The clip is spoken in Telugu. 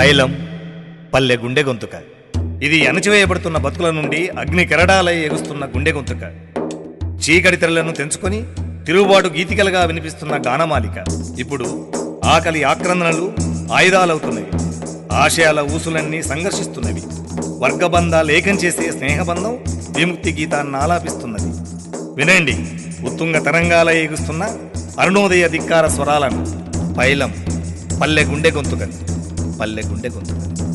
పైలం పల్లె గుండె గొంతుక. ఇది అణచివేయబడుతున్న బతుకుల నుండి అగ్ని కెరడాలై ఎగుస్తున్న గుండె గొంతుక. చీకటి తెరలను తెంచుకొని తిరుగుబాటు గీతికలుగా వినిపిస్తున్న గానమాలిక. ఇప్పుడు ఆకలి ఆక్రందనలు ఆయుధాలవుతున్నవి. ఆశయాల ఊసులన్నీ సంఘర్షిస్తున్నవి. వర్గబంధాలు ఏకం చేసే స్నేహబంధం విముక్తి గీతాన్ని ఆలాపిస్తున్నది. వినండి ఉత్తుంగ తరంగాల ఎగుస్తున్న అరుణోదయ ధిక్కార స్వరాలను. పైలం పల్లె గుండె గొంతుక. పల్లె గుండె గొంతుడు